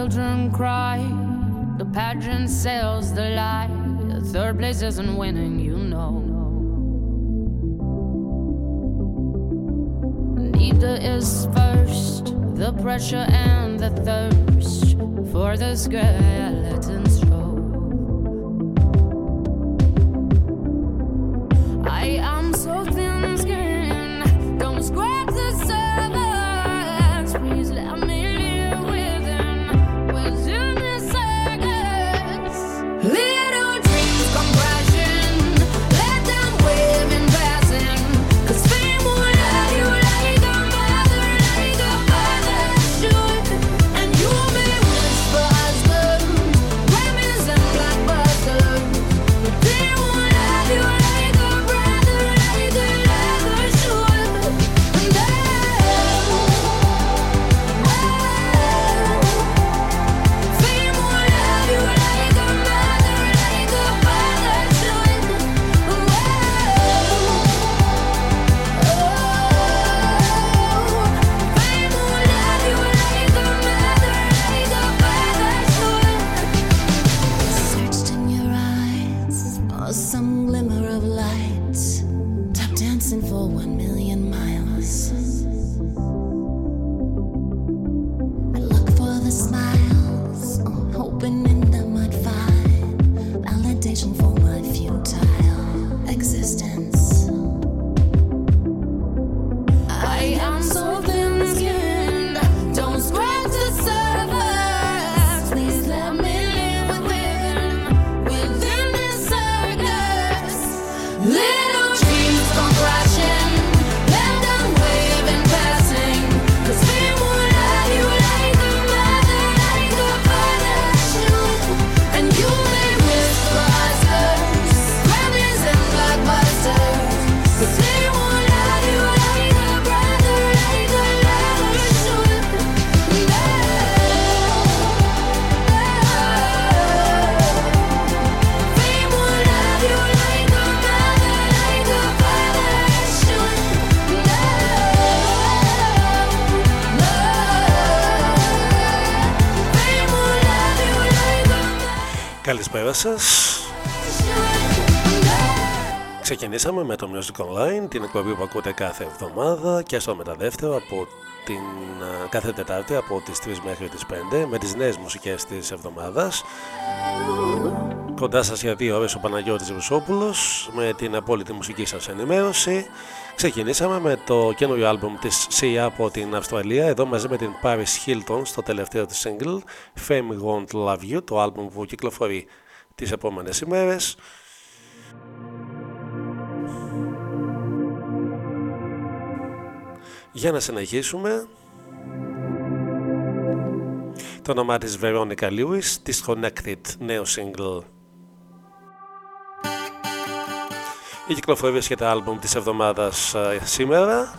children cry. The pageant sells the lie. Third place isn't winning, you know. Neither is first. The pressure and the thirst for the skeletons Καλησπέρα σας. Ξεκινήσαμε με το Music Online, την εκπομπή που ακούτε κάθε εβδομάδα και στο μεταδεύτερο από την α, κάθε Τετάρτη από τις 3 μέχρι τις 5 με τις νέες μουσικές της εβδομάδας. Κοντά σας για δύο ώρες ο Παναγιώτης Βουσόπουλος με την απόλυτη μουσική σας ενημέρωση. Ξεκινήσαμε με το καινούριο άλμπουμ της Sia από την Αυστραλία εδώ μαζί με την Paris Hilton στο τελευταίο της single Fame Won't Love You το άλμπουμ που κυκλοφορεί τις επόμενες ημέρες. Για να συνεχίσουμε. Το όνομά της Veronica Lewis Disconnected νέο single. Η κυκλοφορία βρίσκεται άλμπουμ της εβδομάδας ε, σήμερα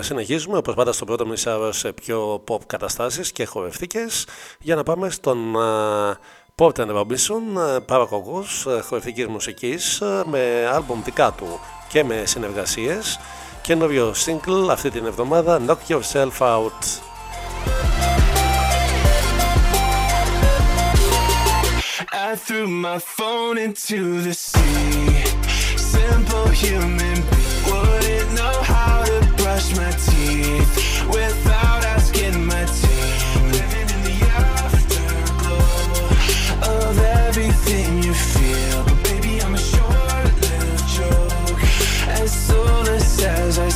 συνεχίζουμε. Όπως πάντα στο πρώτο μισάρο σε πιο pop καταστάσεις και χορευτικές. Για να πάμε στον Porter Robinson, παρακογός χορευτικής μουσικής με άλμπομ δικά του και με συνεργασίες. Καινούριο single αυτή την εβδομάδα Knock Yourself Out. I threw my phone into the sea. Simple human being wouldn't know how brush my teeth without asking my team. Living in the afterglow of everything you feel. But baby, I'm a short lived joke. As soulless as I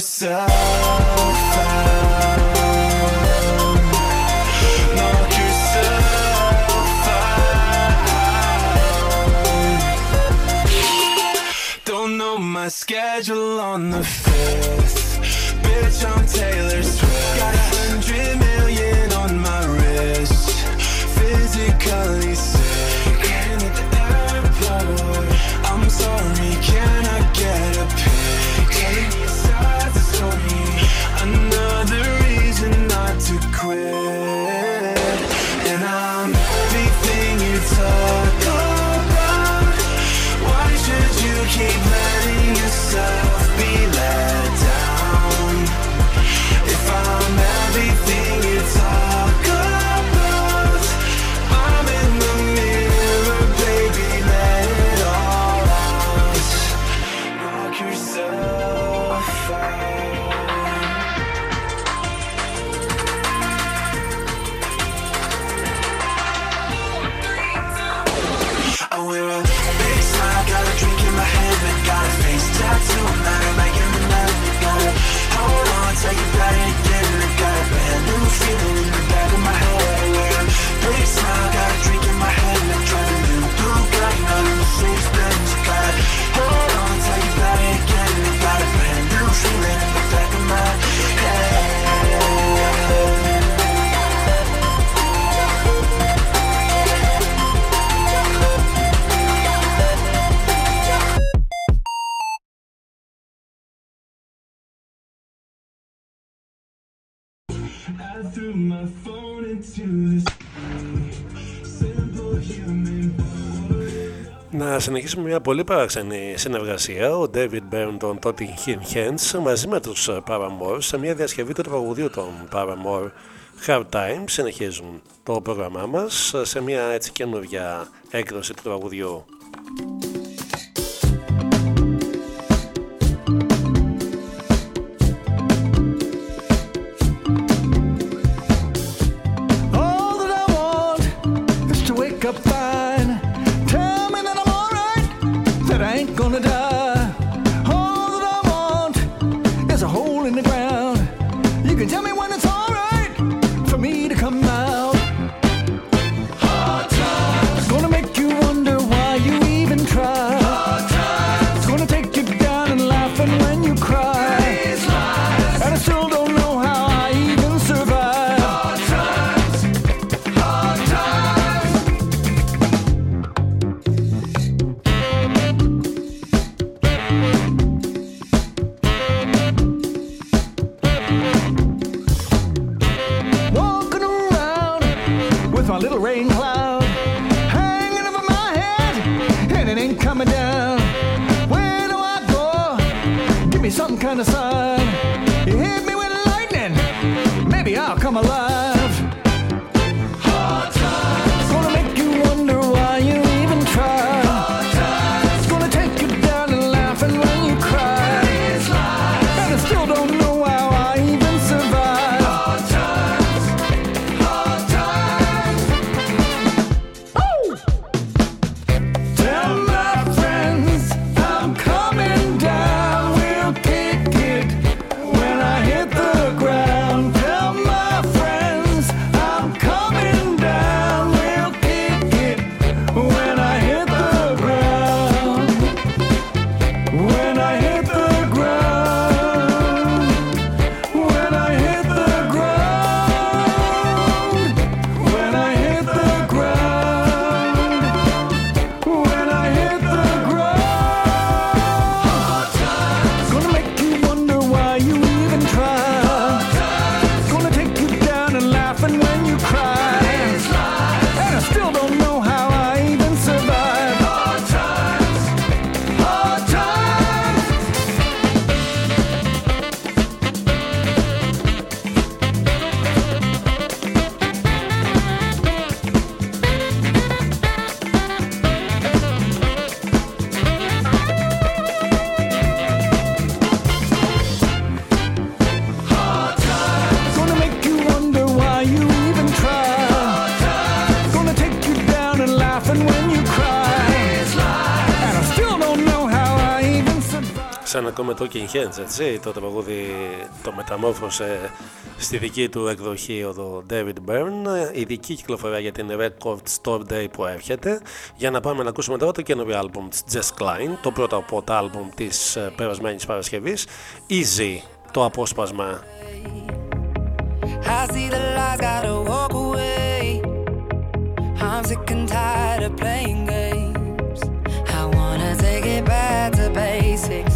yourself know my schedule on the 5th Bitch, I'm Taylor Swift. να συνεχίσουμε μια πολύ παράξενη συνεργασία. Ο David Byrne των Him Hens μαζί με τους ε, Paramore σε μια διασκευή του τραγουδίου των Paramore Hard Time. Συνεχίζουν το πρόγραμμά μας ε, σε μια έτσι καινούργια έκδοση του τραγουδιού. Το Talking Heads, έτσι, το τραγούδι το μεταμόρφωσε στη δική του εκδοχή ο David Byrne, ειδική κυκλοφορία για την Record Store Day που έρχεται. Για να πάμε να ακούσουμε τώρα το καινούριο άλμπουμ της Jess Klein, το πρώτο από τα άλμπουμ της ε, περασμένης Παρασκευής, Easy, το απόσπασμα. I see the lights, gotta walk away. I'm sick and tired of playing games. I wanna take it back to basics.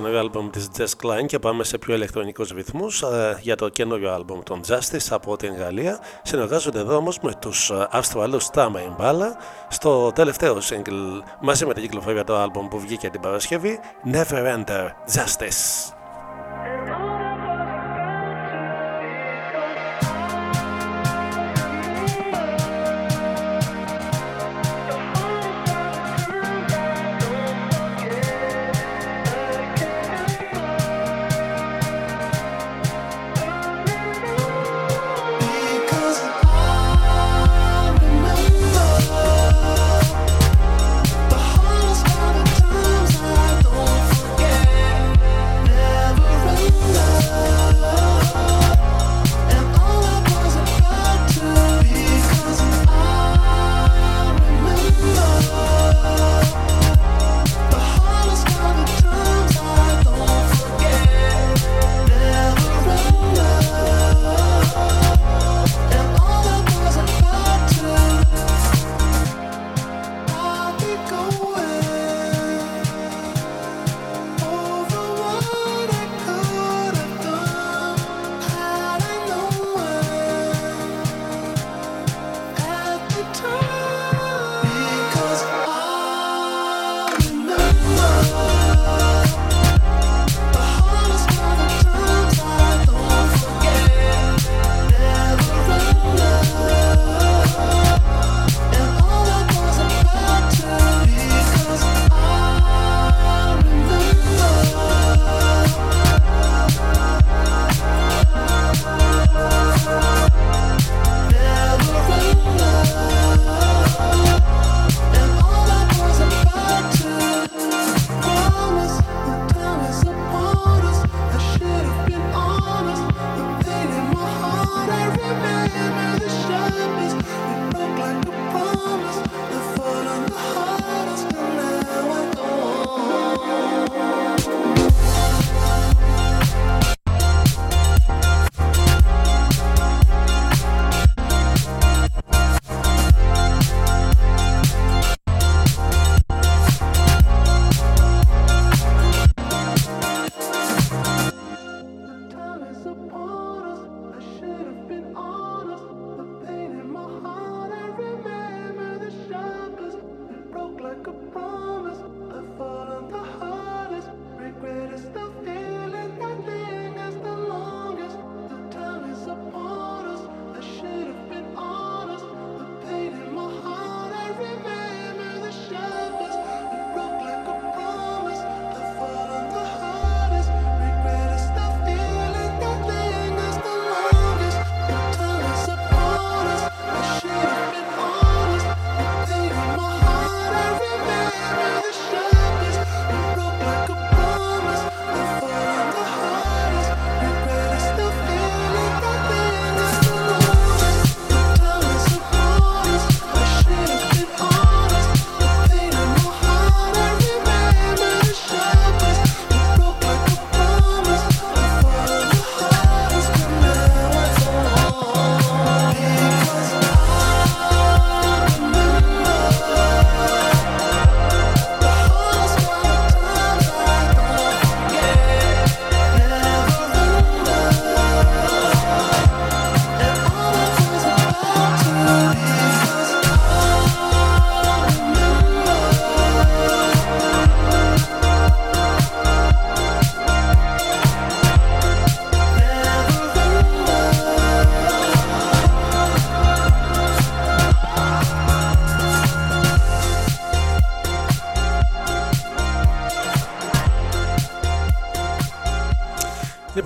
καινούριο άλμπομ της Jess Klein και πάμε σε πιο ηλεκτρονικούς ρυθμούς ε, για το καινούριο άλμπομ των Justice από την Γαλλία. Συνεργάζονται εδώ όμως με τους ε, Αυστραλούς Τάμα στο τελευταίο single μαζί με την κυκλοφορία το άλμπομ που βγήκε την Παρασκευή Never Enter Justice.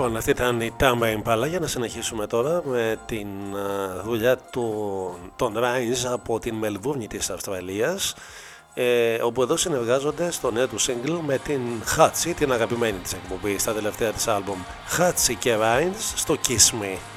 Λοιπόν, αυτή ήταν η Tama Impala για να συνεχίσουμε τώρα με την α, δουλειά του, των Rhines από την Μελβούρνη της Αυστραλίας ε, όπου εδώ συνεργάζονται στο νέο του single με την Hatsy, την αγαπημένη της εκπομπής στα τελευταία της άλμπουμ Hatsy και Rhines στο Kiss Me.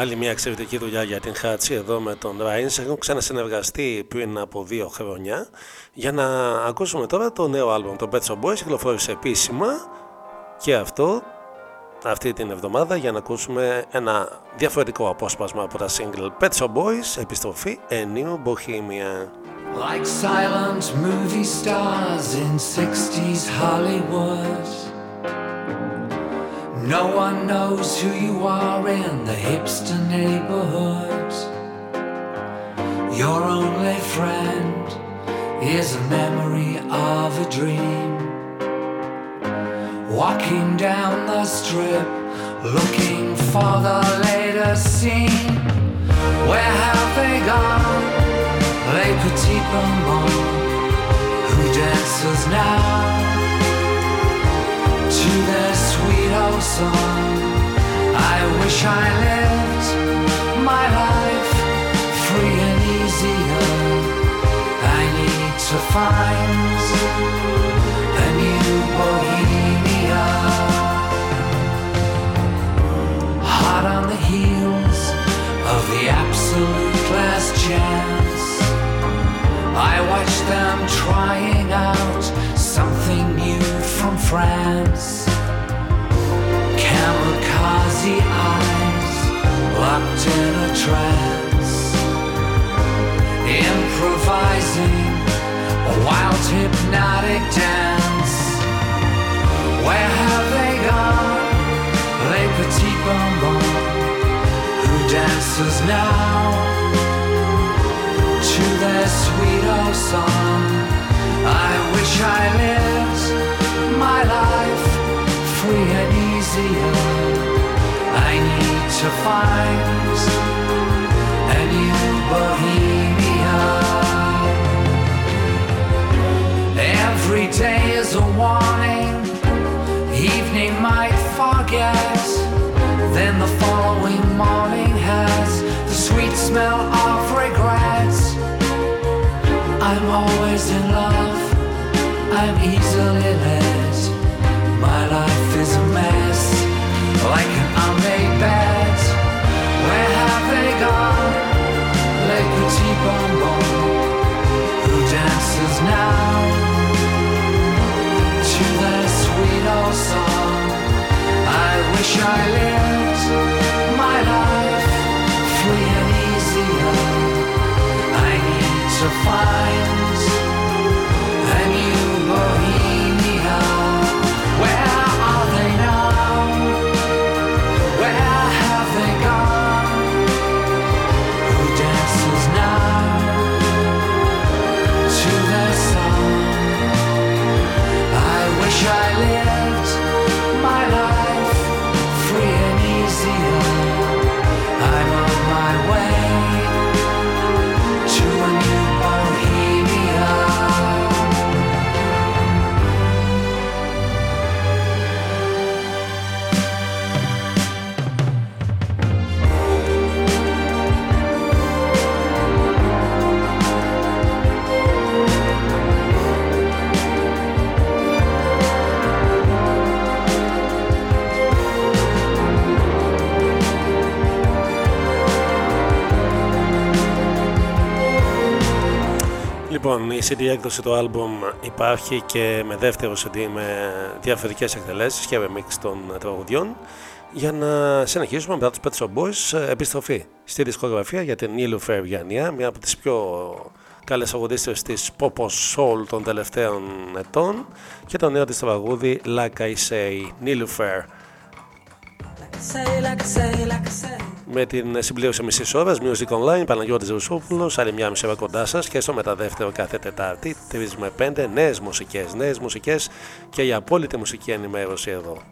Άλλη μια εξαιρετική δουλειά για την Χάτσι εδώ με τον Ράινς. Έχουν ξανασυνεργαστεί πριν από δύο χρόνια. Για να ακούσουμε τώρα το νέο άλμπομ των Pet Shop Boys. Κυκλοφόρησε επίσημα και αυτό αυτή την εβδομάδα για να ακούσουμε ένα διαφορετικό απόσπασμα από τα single Pet Shop Boys, επιστροφή A New Bohemia. Like silent movie stars in 60s Hollywood. No one knows who you are in the hipster neighborhood. Your only friend is a memory of a dream. Walking down the strip, looking for the latest scene. Where have they gone? Les petits bonbons. Who dances now? To their song. I wish I lived my life free and easier. I need to find a new bohemia. Hot on the heels of the absolute last chance. I watch them trying out something new from France. Kamikaze eyes locked in a trance. Improvising a wild hypnotic dance. Where have they gone? Les petits bonbons. Who dances now? to their sweet old song. I wish I lived my life free and easier. I need to find a new bohemia. Every day is a warning, evening might forget. Then the following morning has the sweet smell of regret. I'm always in love, I'm easily led. My life like an unmade bed. Where have they gone? Who dances now to their sweet old song? I wish I lived my life free and easier. I need to find Λοιπόν, η CD έκδοση του άλμπουμ υπάρχει και με δεύτερο CD με διαφορετικές εκτελέσεις και remix των τραγουδιών για να συνεχίσουμε μετά τους Pet Shop Boys ε, επιστροφή στη δισκογραφία για την Niloufer Γιάννια, μια από τις πιο καλές αγωνίστρες της Pop Soul των τελευταίων ετών και το νέο της τραγούδι Like I Say, Niloufer. Say, Με την συμπλήρωση μισή ώρα, Music Online, Παναγιώτης Ρουσόπουλο, άλλη μια μισή ώρα κοντά σα και στο μεταδεύτερο κάθε Τετάρτη, 3 με 5 νέε μουσικέ, νέε μουσικέ και η απόλυτη μουσική ενημέρωση εδώ.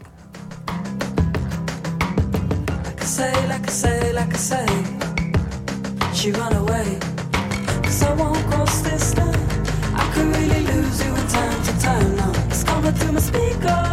Like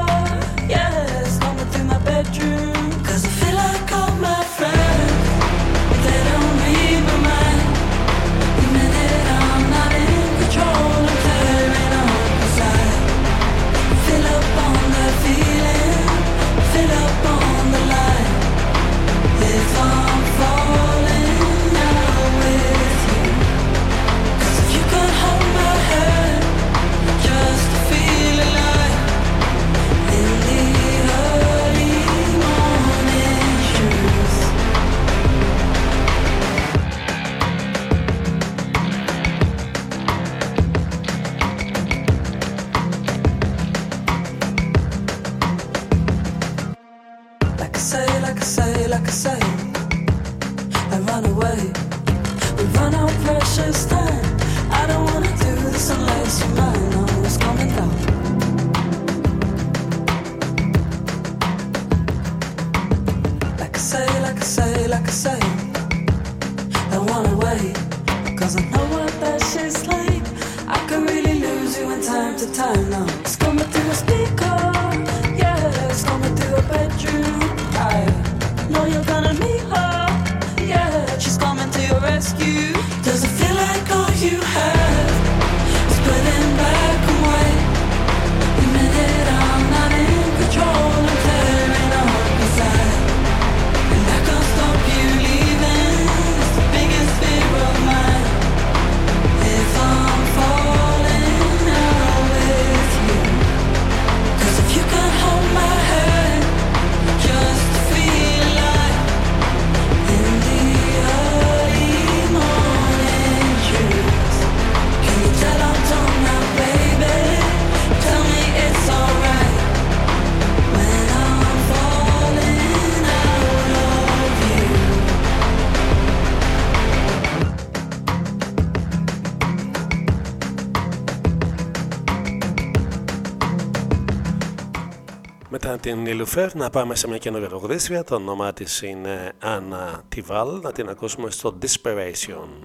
την Ηλουφέρ να πάμε σε μια καινούργια ρογδίστρια. Το όνομά της είναι Άννα Τιβάλ. Να την ακούσουμε στο Desperation.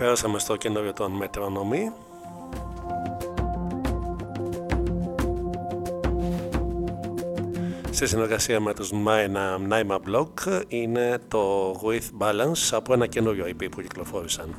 Περάσαμε στο καινούριο των Μετρονομή. Σε συνεργασία με τους Naima Block είναι το With Balance από ένα καινούριο EP που κυκλοφόρησαν.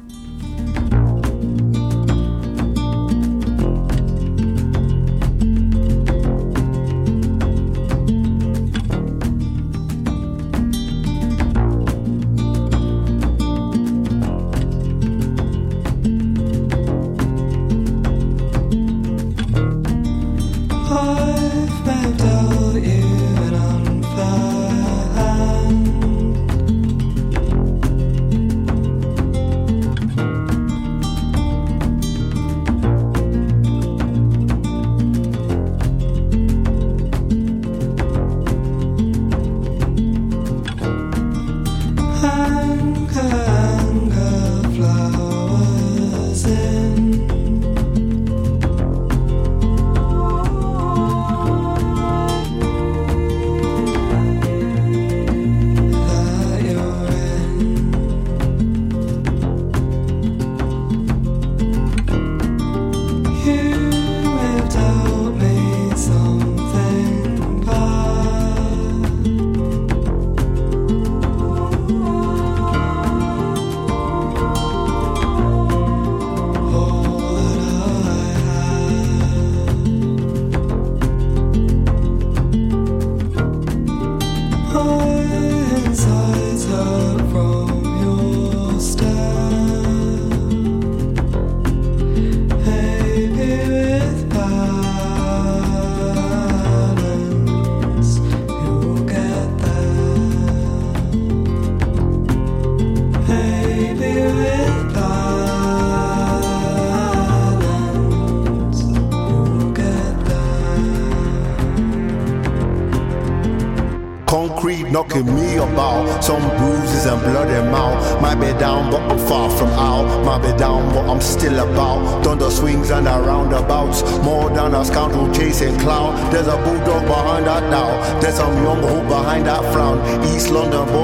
find that. East London, boy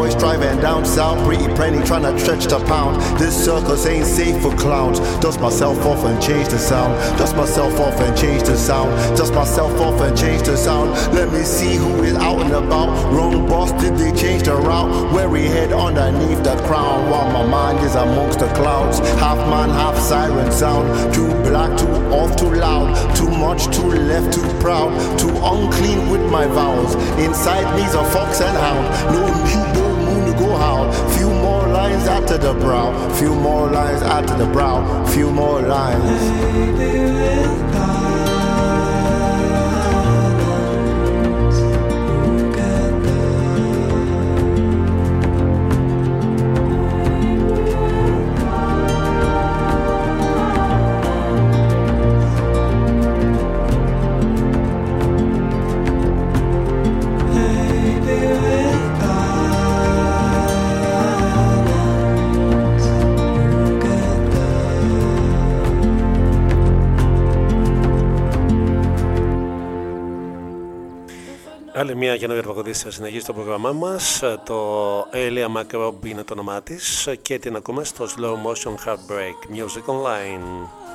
south. Pretty penny trying to stretch the pound. This circus ain't safe for clowns. Dust myself off and change the sound. Dust myself off and change the sound. Dust myself off and change the sound. Let me see who is out and about. Wrong boss, did they change the route? Where we head underneath the crown while my mind is amongst the clouds. Half man, half siren sound. Too black, too off, too loud. Too much, too left, too proud. Too unclean with my vows. Inside me's a fox and hound. No need, Few more lines after the brow. Few more lines after the brow. Few more lines. Μια καινούργια τραγουδίστρια θα συνεχίσει το πρόγραμμά μας. Το Elia Macrob είναι το όνομά της και την ακούμε στο Slow Motion Heartbreak Music Online.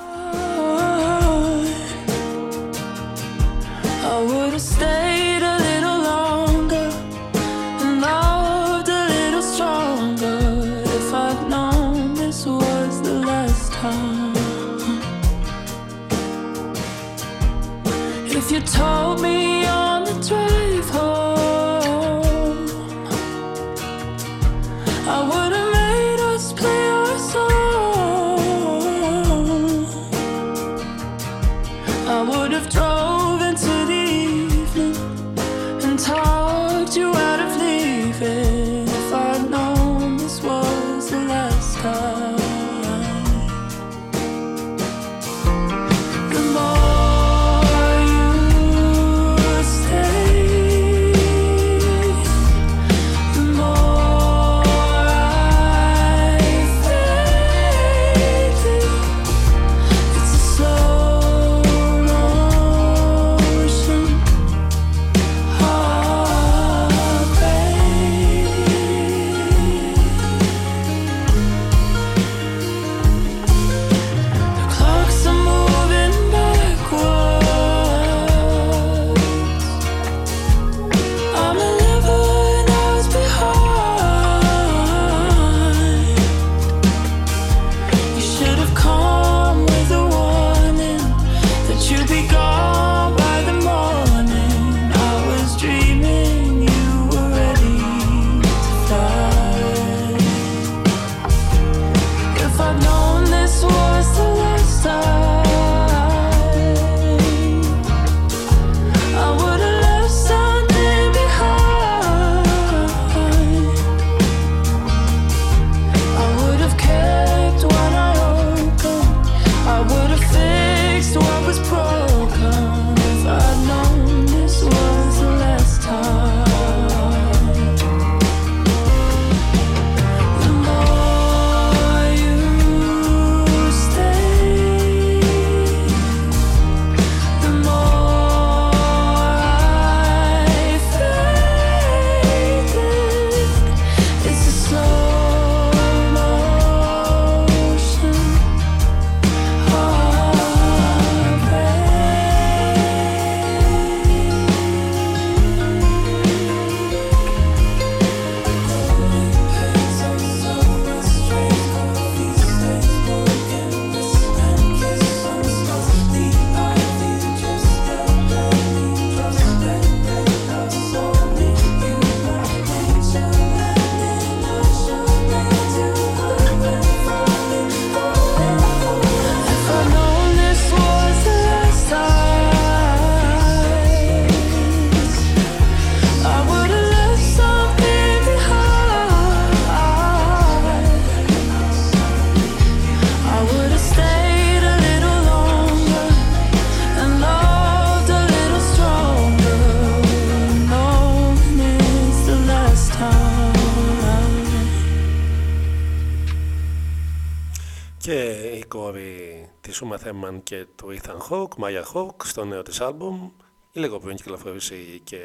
Στο νέο της άλμπουμ. Λίγο πριν κυκλοφορήσει και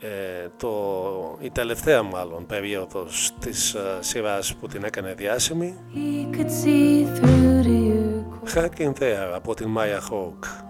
ε, το, η τελευταία μάλλον περίοδος της ε, σειράς που την έκανε διάσημη. Hack in από την Maya Hawk.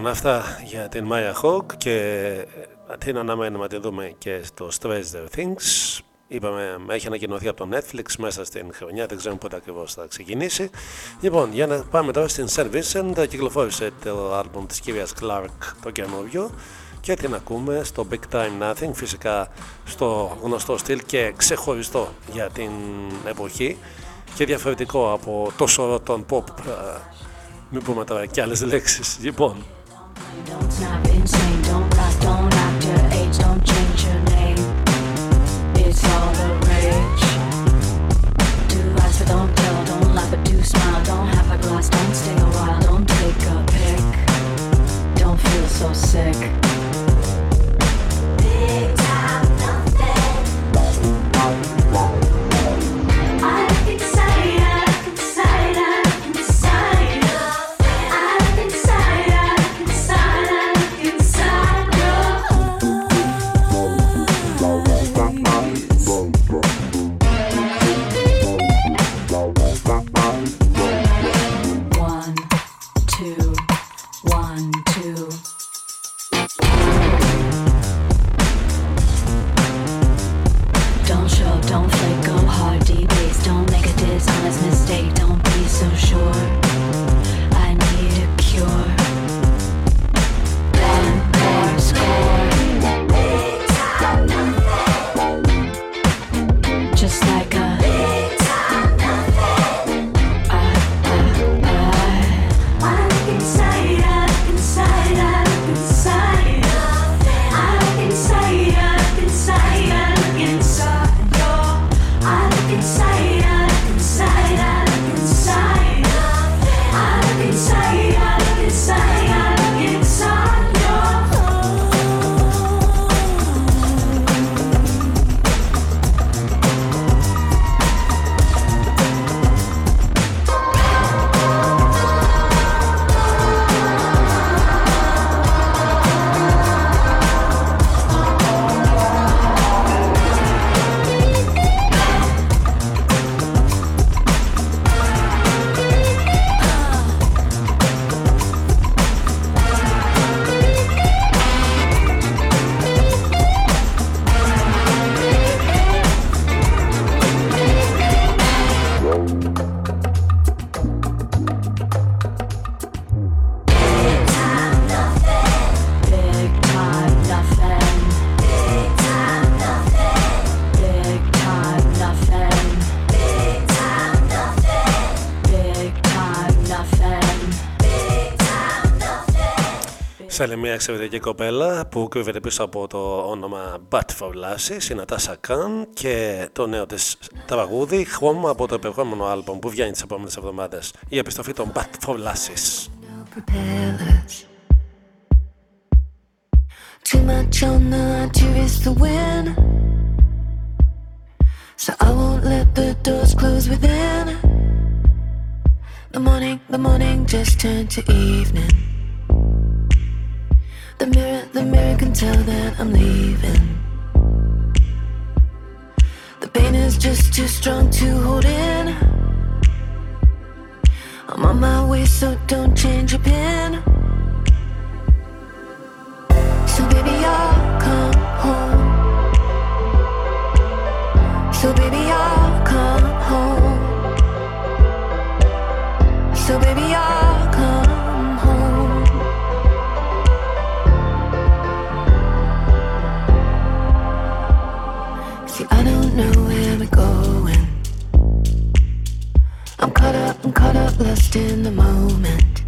Λοιπόν, αυτά για την Maya Hawk και ε, την αναμένουμε να τη δούμε και στο Stranger Things. Είπαμε, έχει ανακοινωθεί από το Netflix μέσα στην χρονιά, δεν ξέρουμε πότε ακριβώς θα ξεκινήσει. Λοιπόν, για να πάμε τώρα στην St. Vincent, κυκλοφόρησε το άλμπουμ της κυρίας Clark το καινούριο και την ακούμε στο Big Time Nothing, φυσικά στο γνωστό στυλ και ξεχωριστό για την εποχή και διαφορετικό από το σωρό των pop. ε, Μην πούμε τώρα και άλλες λέξεις. Λοιπόν, Don't snap insane, don't lie, don't act your age, don't change your name. It's all the rage. Do don't tell, don't lie but do smile. Don't have a glass, don't stay a while, don't take a pic. Don't feel so sick. Nothing. Σε άλλη μια εξαιρετική κοπέλα που κρύβεται πίσω από το όνομα Bat for Lashes, η Νατάσα Καν και το νέο της τραγούδι Home από το επερχόμενο άλμπομ που βγαίνει τις επόμενες εβδομάδες. Η επιστροφή των Bat for Lashes. propellers. Too much on the line to risk the win. So I won't let the doors close within. The morning, the morning just turned to evening. Tell that I'm leaving. The pain is just too strong to hold in. I'm on my way, so don't change your pin. Lost in the moment.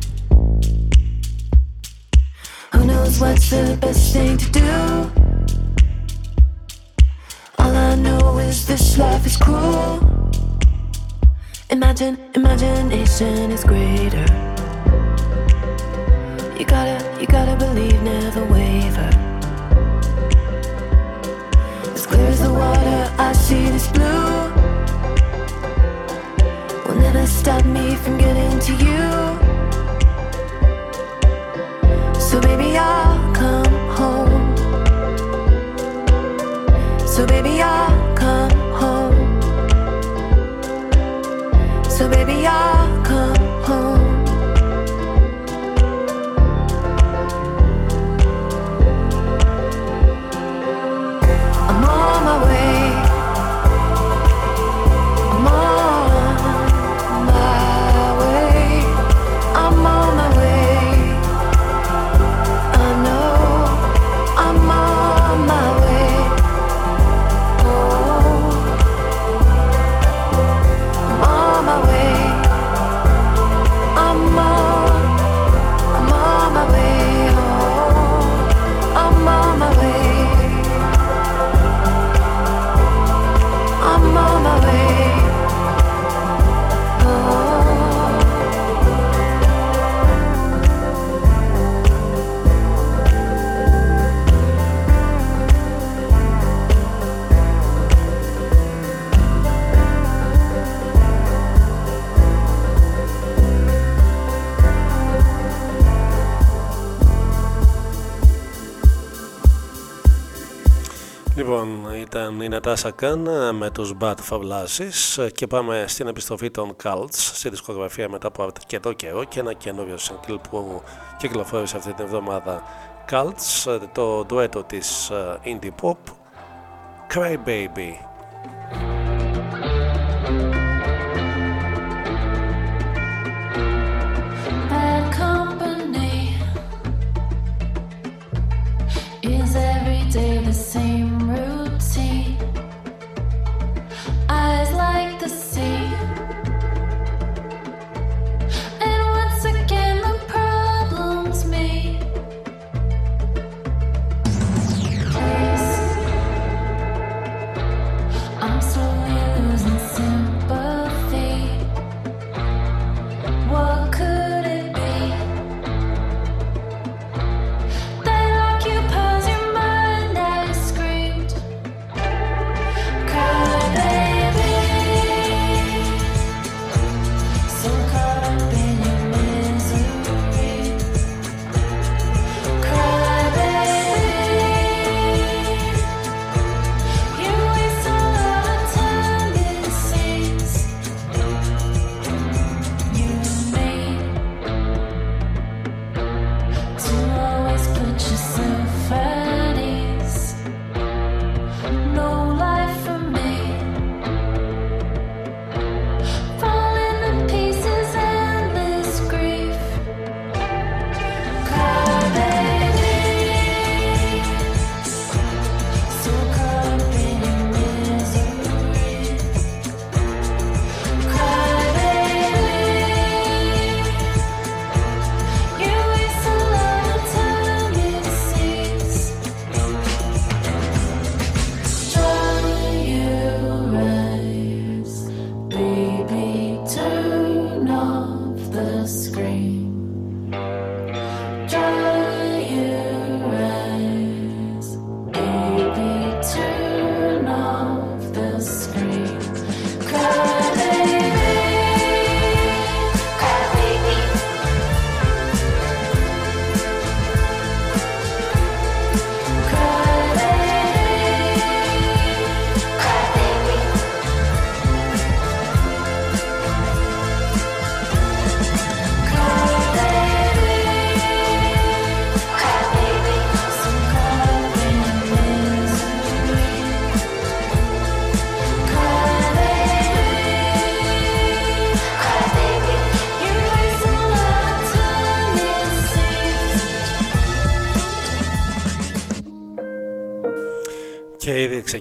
Who knows what's the best thing to do? All I know is this life is cruel. Imagine, imagination is greater. You gotta, you gotta believe, never waver. As clear as the water, I see this blue never stop me from getting to you. So baby, I'll come home. So baby, I'll come home. So baby, I'll ήταν η Νατάσα Καν ε, με τους Bad Fablasis ε, και πάμε στην επιστροφή των Cults στη δισκογραφία μετά από αρκετό καιρό και ένα καινούριο σύγκλ που κυκλοφόρησε αυτή την εβδομάδα. Cults, ε, το ντουέτο της Indie Pop Cry Baby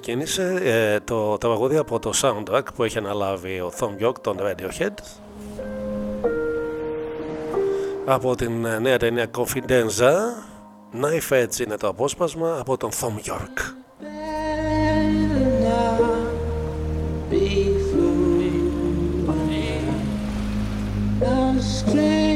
ξεκίνησε ε, το τραγούδι από το soundtrack που έχει αναλάβει ο Thom York των Radiohead από την ε, νέα ταινία Confidenza Knife Edge είναι το απόσπασμα από τον Thom York Be free.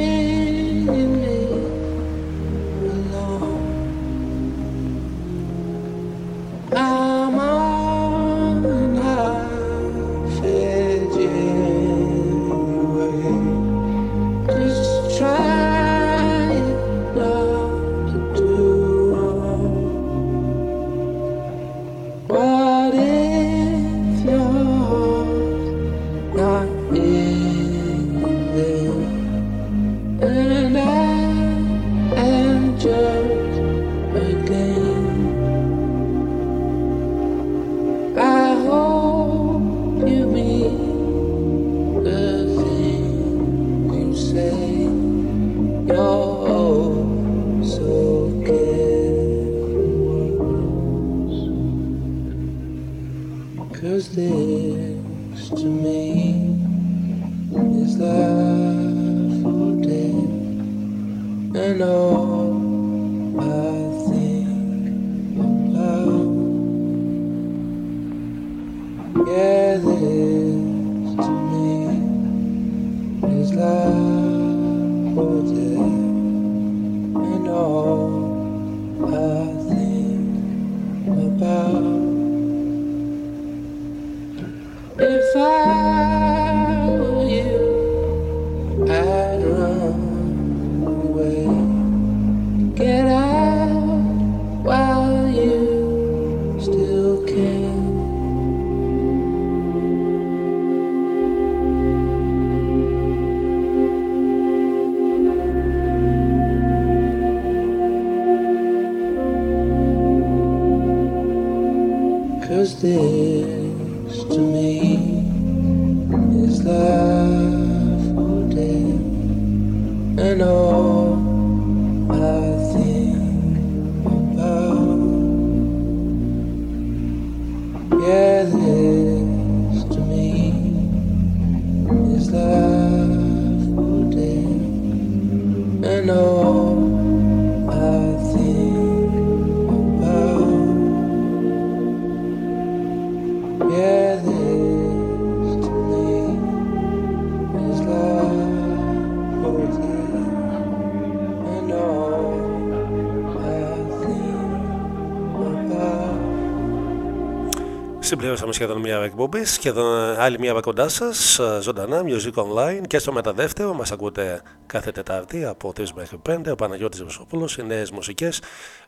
Συμπλήρωσαμε σχεδόν μια ώρα εκπομπή, σχεδόν άλλη μια ώρα κοντά σας, ζωντανά, music online και στο μεταδεύτερο. Μας ακούτε κάθε Τετάρτη από 3 μέχρι 5. Ο Παναγιώτης Βεσόπουλο, οι νέες μουσικές.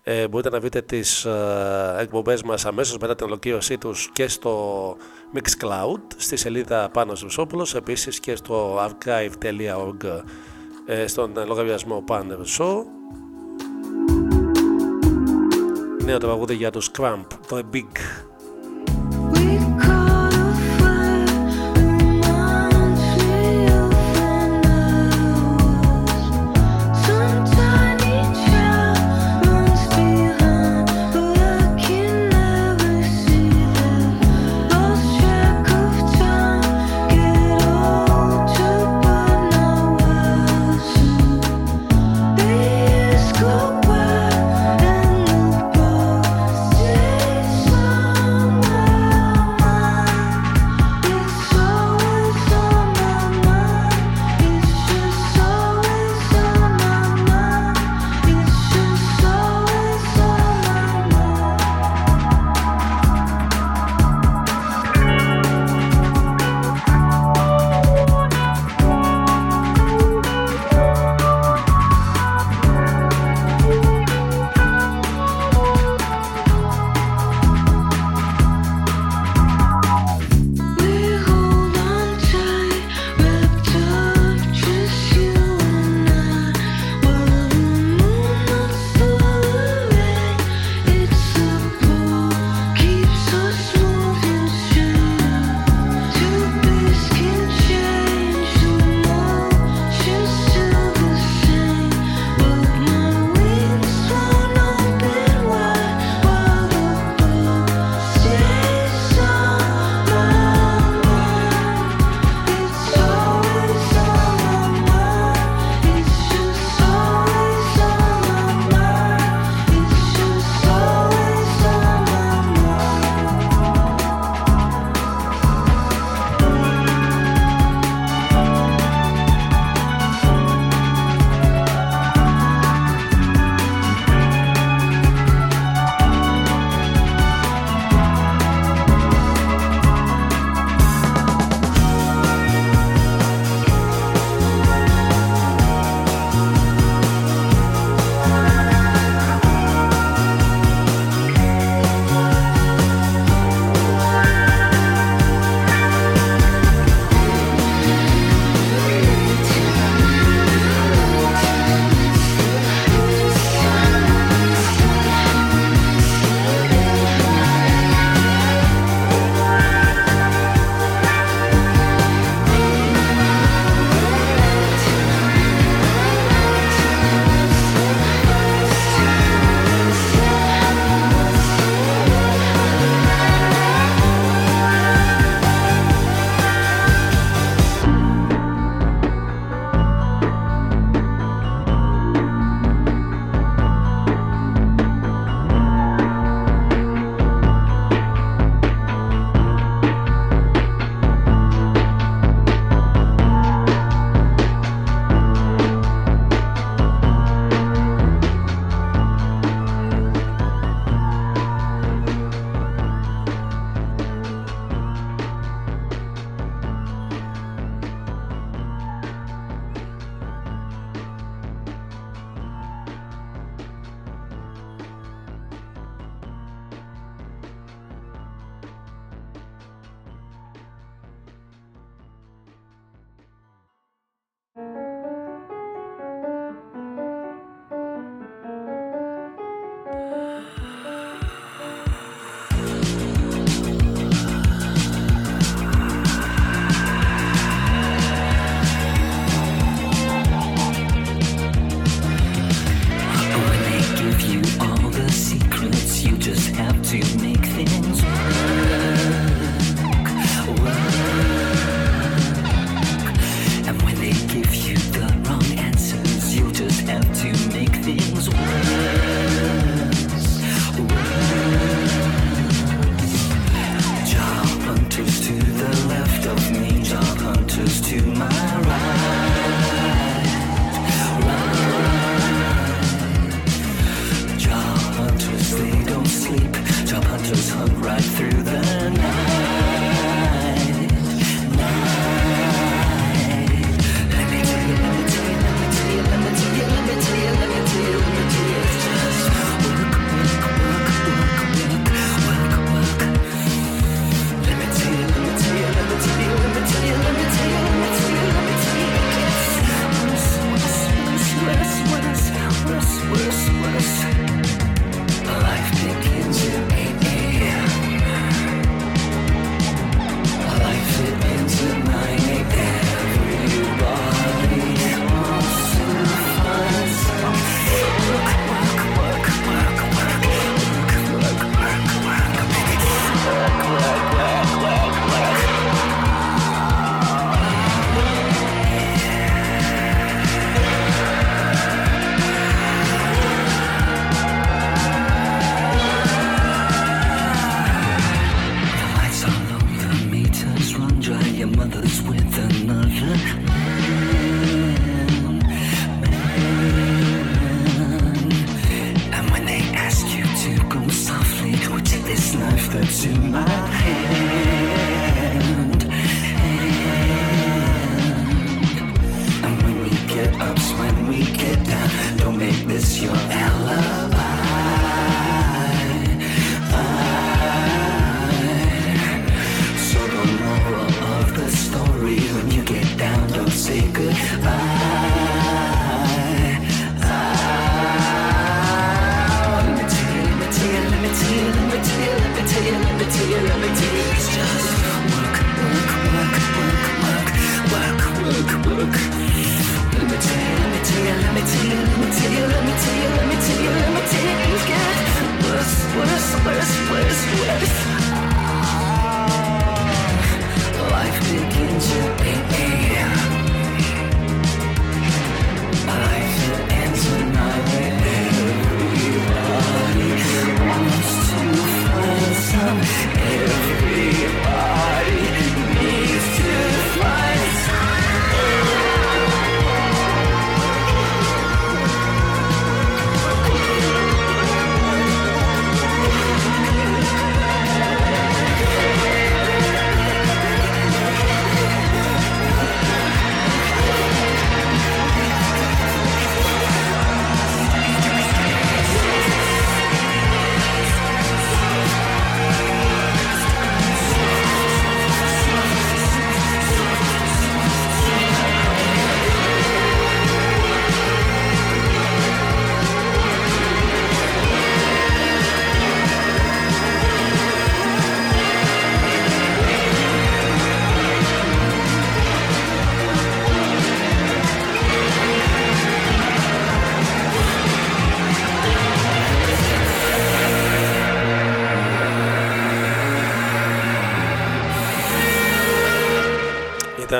Ε, μπορείτε να βρείτε τις ε, εκπομπές μας αμέσως μετά την ολοκλήρωσή τους και στο Mixcloud, στη σελίδα πάνω Βεσόπουλο, επίσης και στο archive.org ε, στον λογαριασμό Panel Show. Νέο τραγούδι για τους Cramp, το A Big.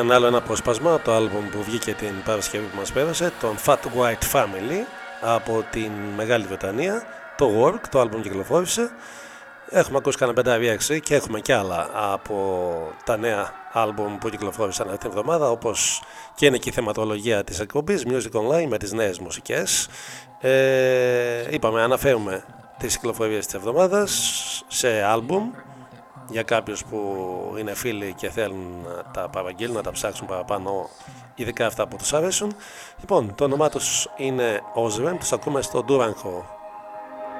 Ήταν άλλο ένα απόσπασμα από το άλμπουμ που βγήκε την Παρασκευή που μας πέρασε, τον Fat White Family από την Μεγάλη Βρετανία. Το Work, το άλμπουμ κυκλοφόρησε. Έχουμε ακούσει κανένα πεντάρι έξι και έχουμε και άλλα από τα νέα άλμπουμ που κυκλοφόρησαν αυτή την εβδομάδα όπως και είναι και η θεματολογία της εκπομπής Music Online με τις νέες μουσικές. Ε, είπαμε, αναφέρουμε τις κυκλοφορίες της εβδομάδας σε άλμπουμ για κάποιους που είναι φίλοι και θέλουν να τα παραγγείλουν, να τα ψάξουν παραπάνω, ειδικά αυτά που τους αρέσουν. Λοιπόν, το όνομά τους είναι Ozren, τους ακούμε στο Durango.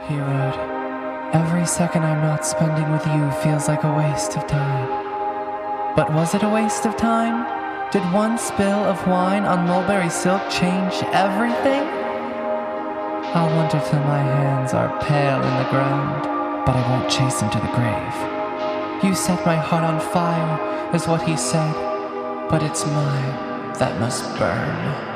He wrote, Every second I'm not spending with you feels like a waste of time. But was it a waste of time? Did one spill of wine on mulberry silk change everything? I'll wonder till my hands are pale in the ground, but I won't chase him to the grave. You set my heart on fire, is what he said, but it's mine that must burn.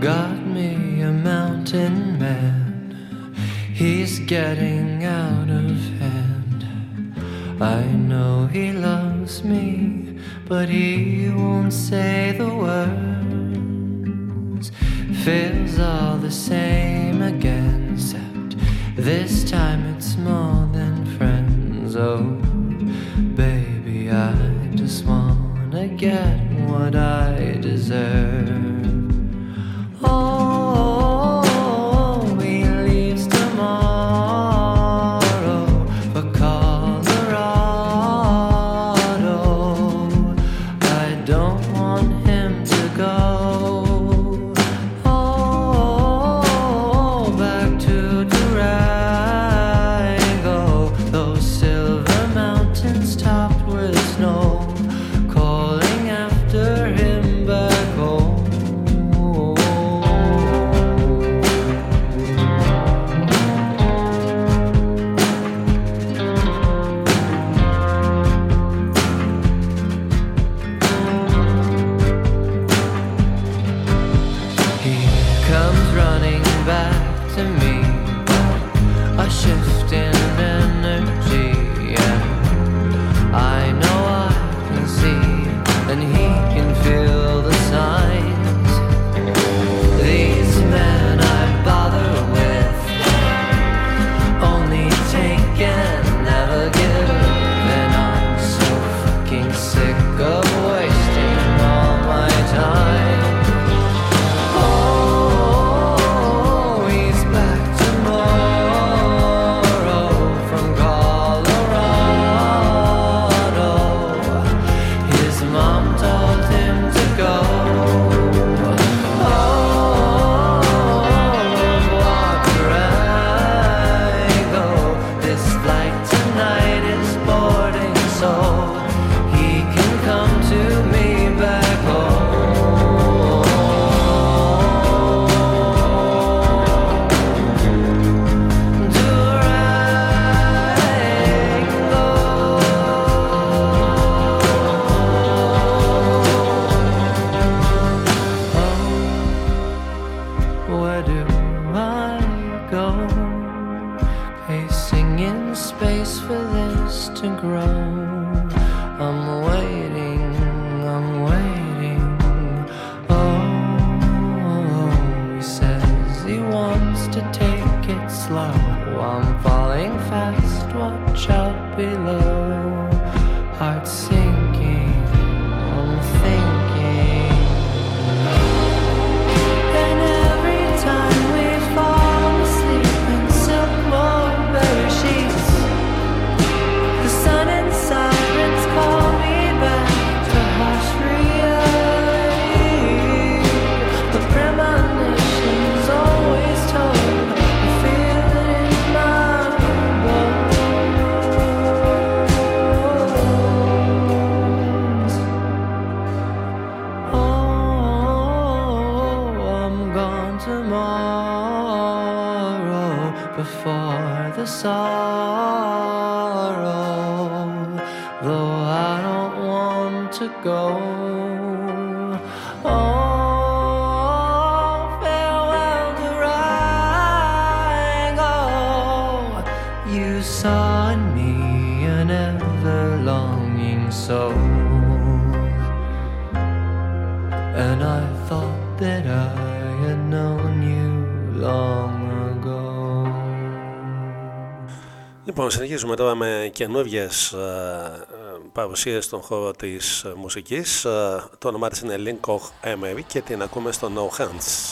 Got me a mountain man. He's getting out of. I know he loves me, but he won't say the words. Feels all the same again, except this time it's more than friends. Oh, baby, I just wanna get what I deserve. Oh, συνεχίζουμε τώρα με καινούριε ε, ε, παρουσίες στον χώρο της ε, μουσικής. Το όνομά της είναι Link of και την ακούμε στο No Hands.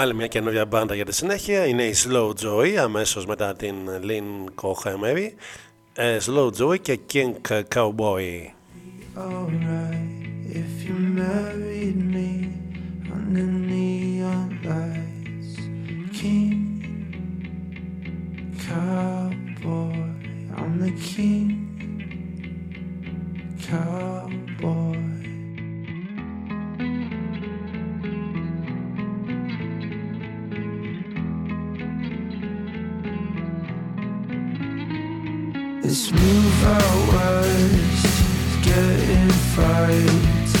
Άλλη μια καινούργια μπάντα για τη συνέχεια είναι η Slow Joy αμέσως μετά την Lynn Kochemery Slow Joy και King Cowboy Alright if you married me under neon lights King Cowboy I'm the king Cowboy This move out west, getting fights.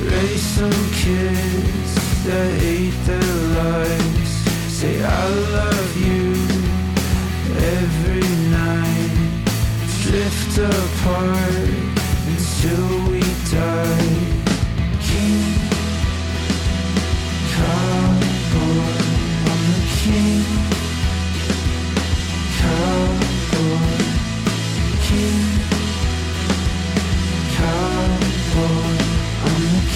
Raise some kids that hate their lives. Say I love you every night. Drift apart until we die.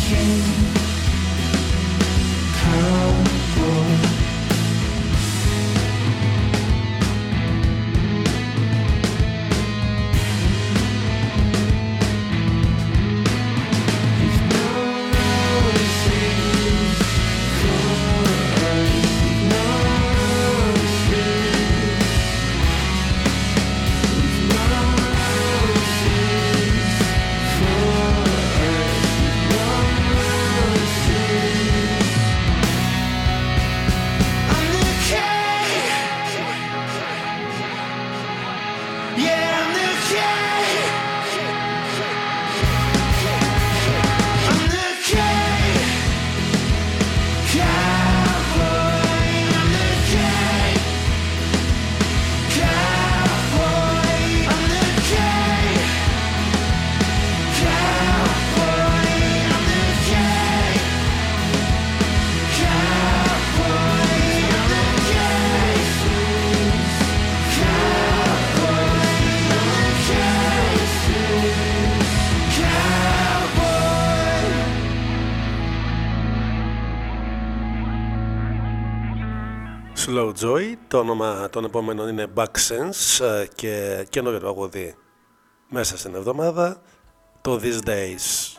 shame Joy, το όνομα των επόμενων είναι Back Sense ε, και καινούριο τραγούδι μέσα στην εβδομάδα, το These Days.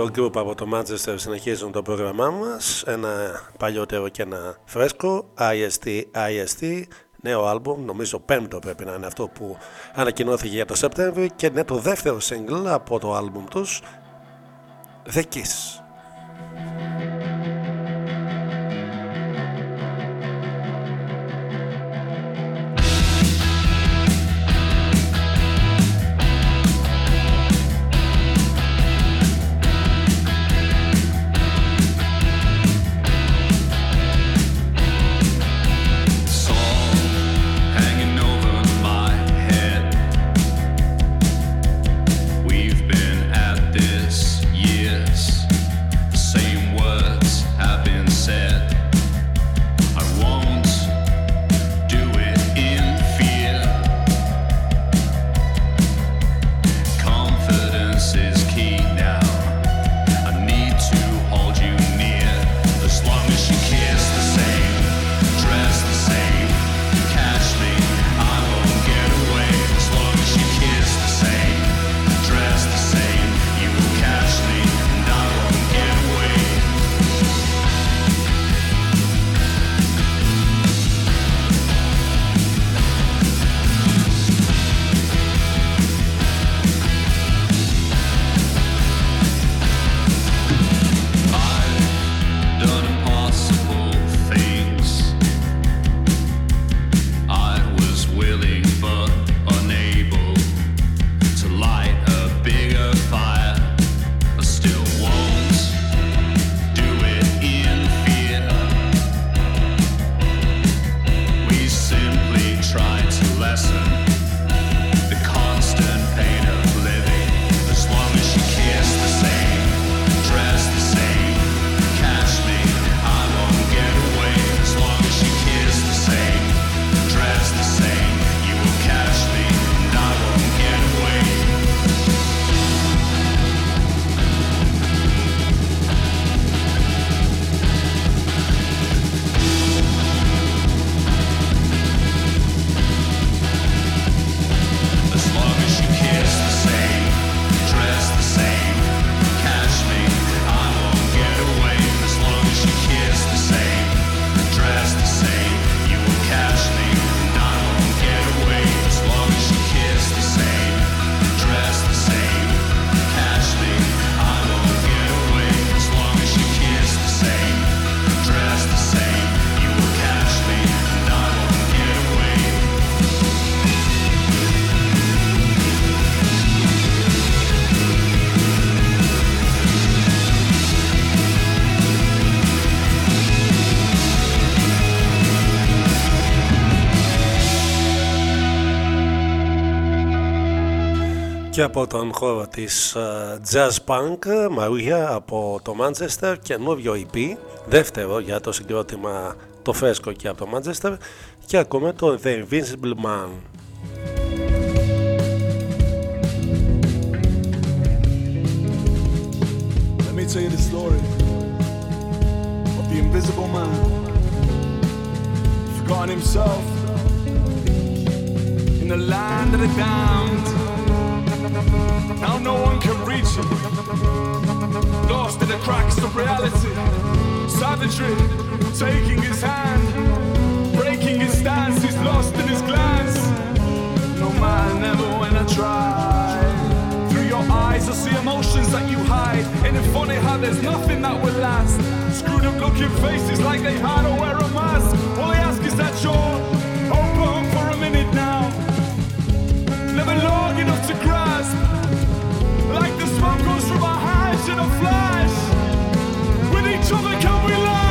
Δύο γκρουπ από το Manchester συνεχίζουν το πρόγραμμά μας. Ένα παλιότερο και ένα φρέσκο IST, IST Νέο άλμπουμ, νομίζω πέμπτο πρέπει να είναι αυτό που ανακοινώθηκε για το Σεπτέμβριο Και είναι το δεύτερο single από το άλμπουμ τους The Kiss Και από τον χώρο της ε, Jazz Punk, Μαρούγια από το Manchester, καινούριο EP, δεύτερο για το συγκρότημα το φρέσκο και από το Manchester και ακούμε το The Invincible Man. Let me tell you the story of the invisible man. Forgotten himself in the land of the damned. Now no one can reach him. Lost in the cracks of reality. Savagery taking his hand, breaking his stance. He's lost in his glance. No man never when I try. Through your eyes, I see emotions that you hide. Ain't it funny how there's nothing that will last? Screwed up looking faces like they had to wear a mask. All I ask is that you're open for a minute now. Never long enough to. Smoke goes from our hands in a flash. With each other, can we last?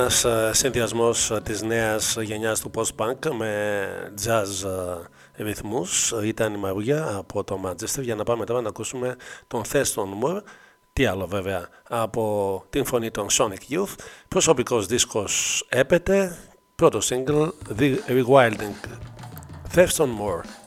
ένας ε, συνδυασμός ε, της νέας γενιάς του post-punk με jazz ε, ρυθμούς. Ήταν η Μαρούγια από το Manchester. Για να πάμε τώρα να ακούσουμε τον Thurston Moore. Τι άλλο βέβαια από την φωνή των Sonic Youth. Προσωπικός δίσκος έπεται. Πρώτο single The Rewilding. Thurston Moore.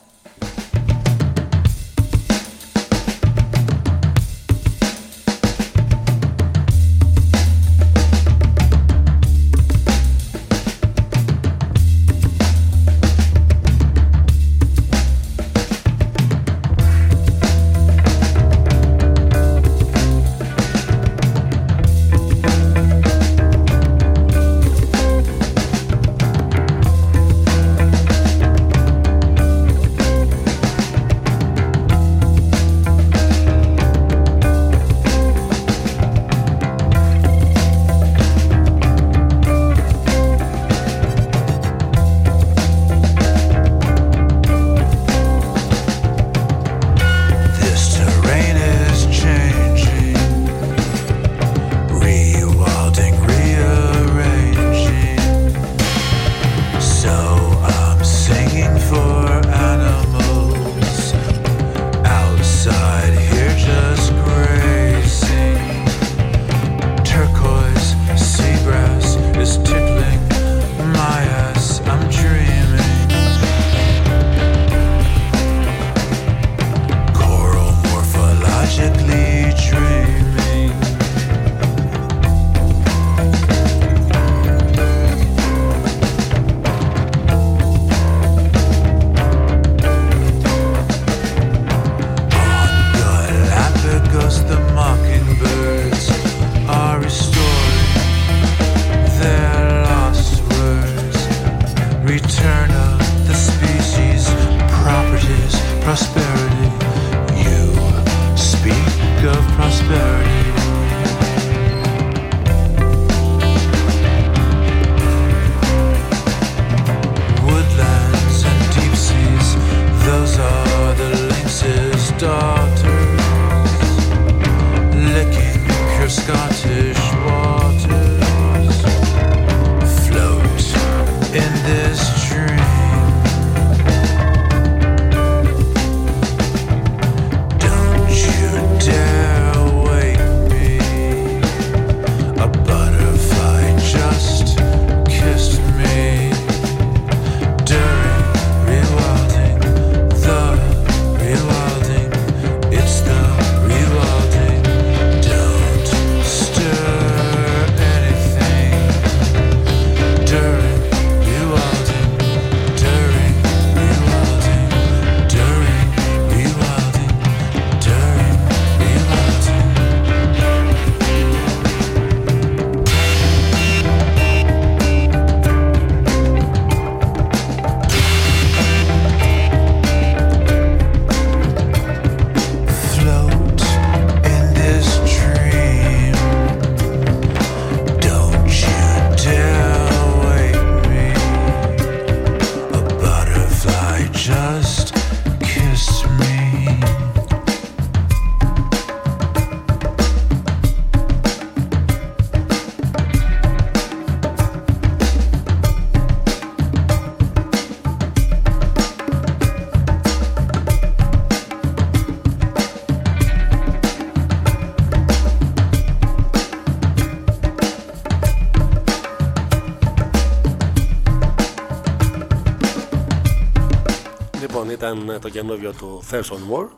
Ήταν το καινούριο του Thurston Moore.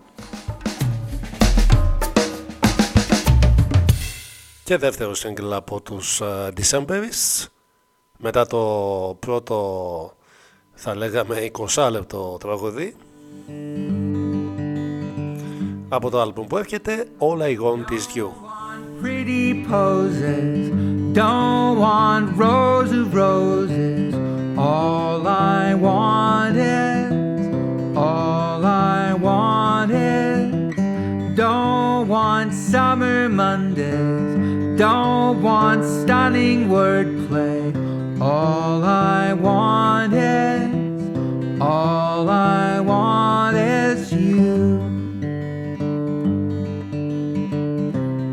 Και δεύτερο single από τους uh, Decemberists. Μετά το πρώτο, θα λέγαμε, 20 λεπτό τραγουδί. Από το άλμπουμ που έρχεται All I Want Is You. pretty poses. Don't want rows of roses. All I want summer Mondays. Don't want stunning wordplay. All I want is, all I want is you.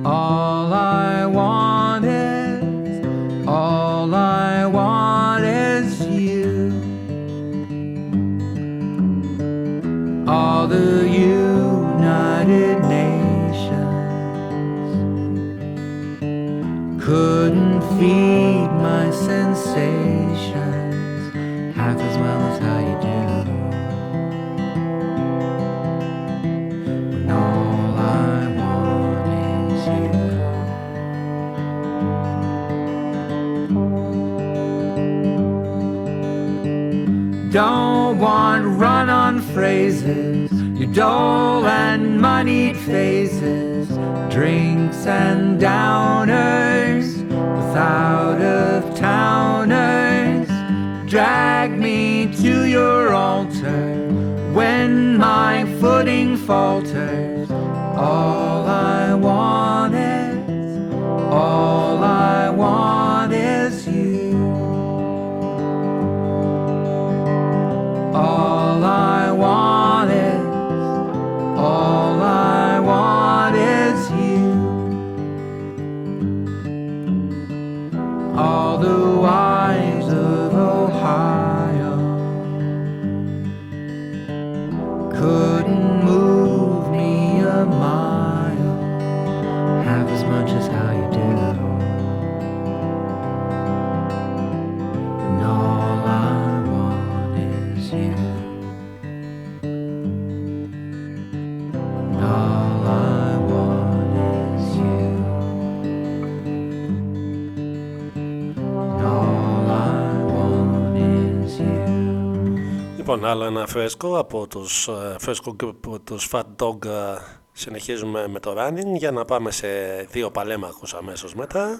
All I want is, all I want is you. All the United couldn't feed my sensations half as well as how you do. When all I want is you. Don't want run on phrases, your dull and moneyed phases, drinks and downers, without of towners. Drag me to your altar when my footing falters. All Λοιπόν, άλλο ένα φρέσκο από τους ε, φρέσκο group, τους Fat Dog ε, συνεχίζουμε με το running. Για να πάμε σε δύο παλέμαχους αμέσως μετά.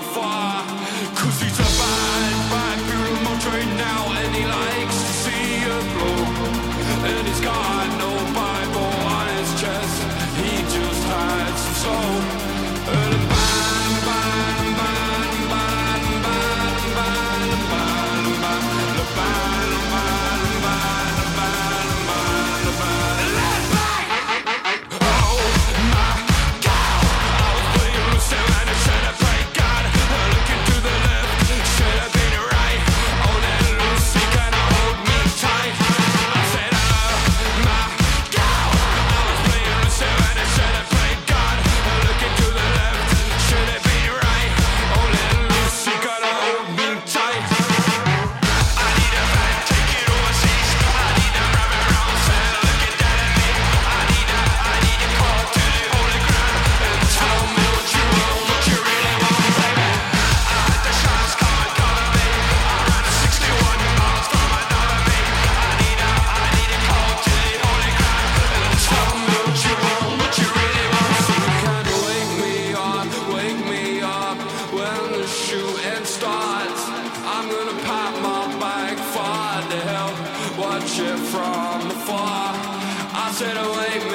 from afar. I said, awake.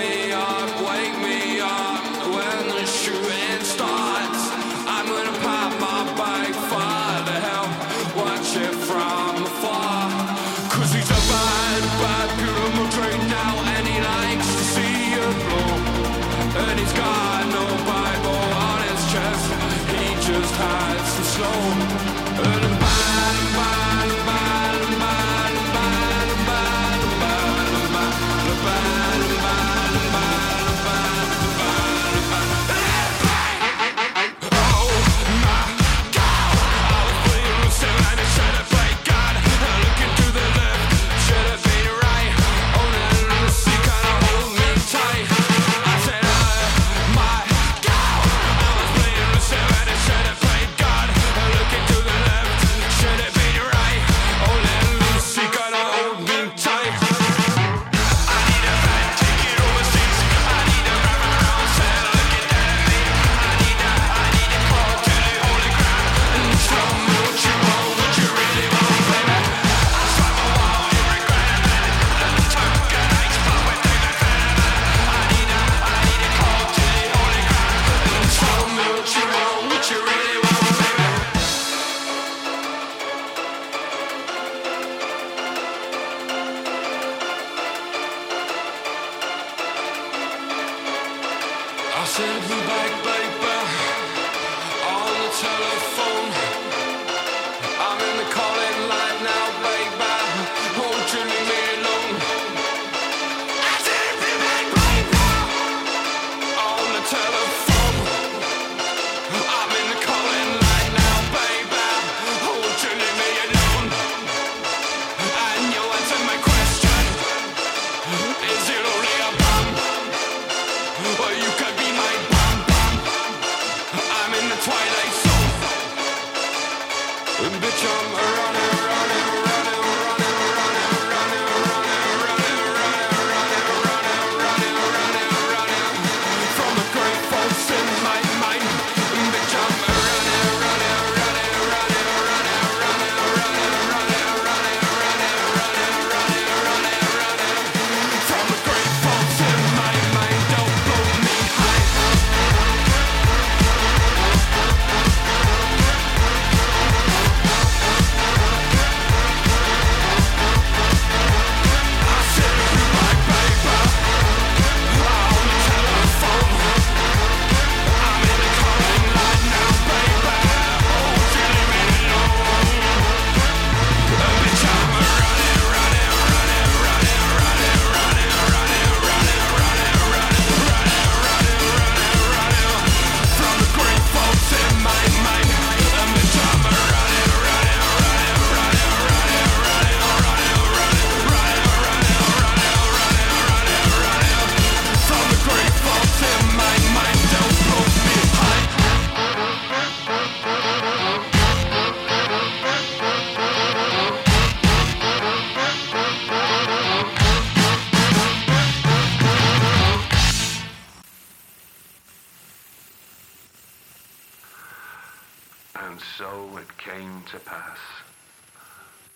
And so it came to pass.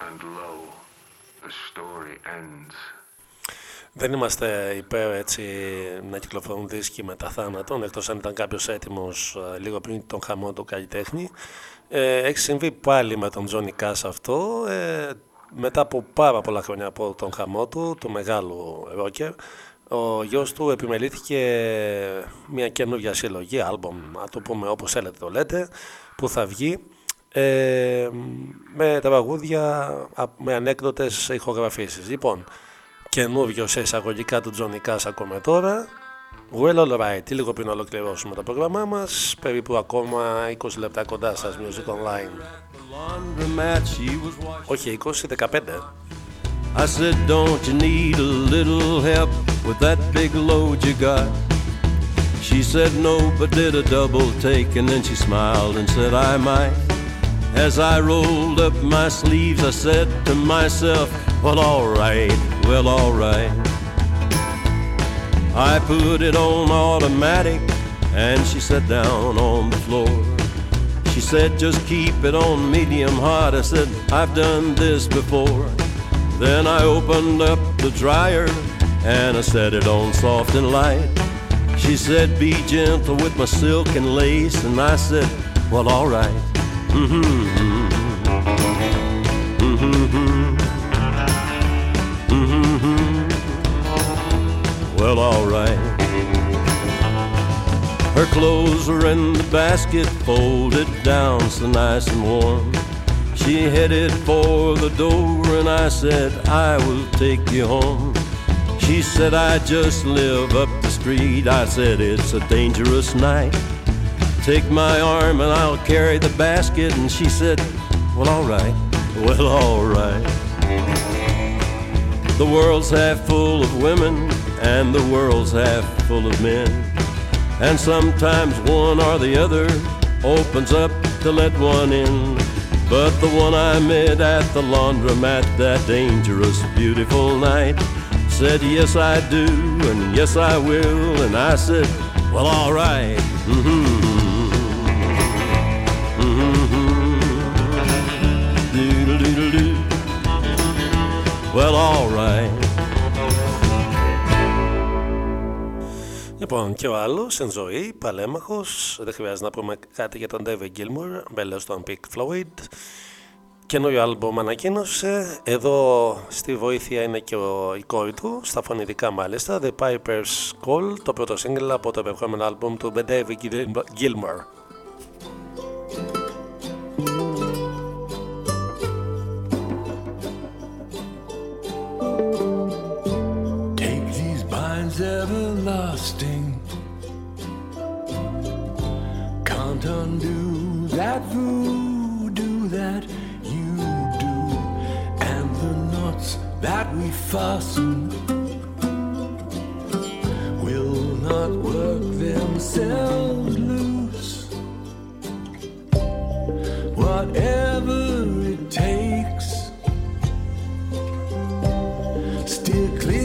And lo, the story ends. Δεν είμαστε υπέρ έτσι να κυκλοφορούν δίσκοι μετά θάνατον, εκτός αν ήταν κάποιος έτοιμος ε, λίγο πριν τον χαμό του καλλιτέχνη. Ε, έχει συμβεί πάλι με τον Τζόνι Κάς αυτό, ε, μετά από πάρα πολλά χρόνια από τον χαμό του, του μεγάλου ρόκερ. Ο γιος του επιμελήθηκε μια καινούργια συλλογή, άλμπομ, να το πούμε όπως θέλετε το λέτε, που θα βγει ε, με τραγούδια, α, με ανέκδοτες ηχογραφήσεις. Λοιπόν, καινούριο σε εισαγωγικά του Johnny Cash ακούμε τώρα. Well alright, λίγο πριν ολοκληρώσουμε το πρόγραμμά μας, περίπου ακόμα 20 λεπτά κοντά σας Music Online. laundromat she was washing. Όχι 20, 15. I said, Don't you need a little help with that big load you got? She said no, but did a double take, and then she smiled and said, I might. As I rolled up my sleeves, I said to myself, Well, alright, well, alright. I put it on automatic, and she sat down on the floor. She said, Just keep it on medium hot. I said, I've done this before. Then I opened up the dryer and I set it on soft and light. She said, Be gentle with my silk and lace. And I said, Well, all right. Mm-hmm. Well, all right. Her clothes were in the basket, folded down so nice and warm. She headed for the door, and I said, I will take you home. She said, I just live up the street. I said, It's a dangerous night. Take my arm and I'll carry the basket. And she said, Well, all right. Well, all right. The world's half full of women, and the world's half full of men. And sometimes one or the other opens up to let one in. But the one I met at the laundromat that dangerous, beautiful night said, Yes, I do, and yes, I will. And I said, Well, all right. Mm-hmm. Mm-hmm. Doodle-doodle-doo. Well, all right. Λοιπόν, και ο άλλο εν ζωή, παλέμαχο. Δεν χρειάζεται να πούμε κάτι για τον David Gilmour, μέλο των Pink Floyd. Καινούριο άλμπομ ανακοίνωσε. Εδώ στη βοήθεια είναι και ο, η κόρη του, στα φωνητικά μάλιστα. The Piper's Call, το πρώτο single από το επερχόμενο άλμπομ του David Gilmour. Take these binds everlasting. Can't undo that voodoo that we fasten will not work themselves loose. Whatever it takes. Steer clear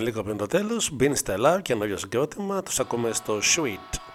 λίγο πριν το τέλος, Bean Stellar, καινούριο συγκρότημα, τους ακούμε στο Sweet.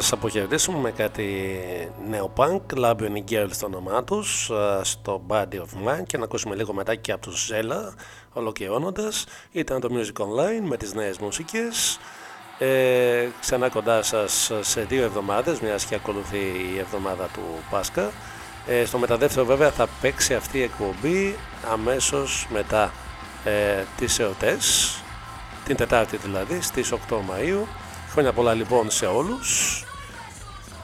Σας αποχαιρετήσουμε με κάτι νέο punk, Labyrinth Girl στο όνομά τους, στο Body of Mine και να ακούσουμε λίγο μετά και από τους Zella, ολοκληρώνοντας. Ήταν το Music Online με τις νέες μουσικές. Ε, ξανά κοντά σας σε δύο εβδομάδες, μιας και ακολουθεί η εβδομάδα του Πάσκα. Ε, στο μεταδεύτερο βέβαια θα παίξει αυτή η εκπομπή αμέσως μετά ε, τις εορτές, την Τετάρτη δηλαδή, στις 8 Μαΐου. Χρόνια πολλά λοιπόν σε όλους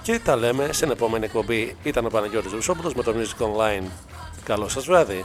και τα λέμε στην επόμενη εκπομπή. Ήταν ο Παναγιώτης Ρουσόπουλος με το Music Online. Καλό σας βράδυ.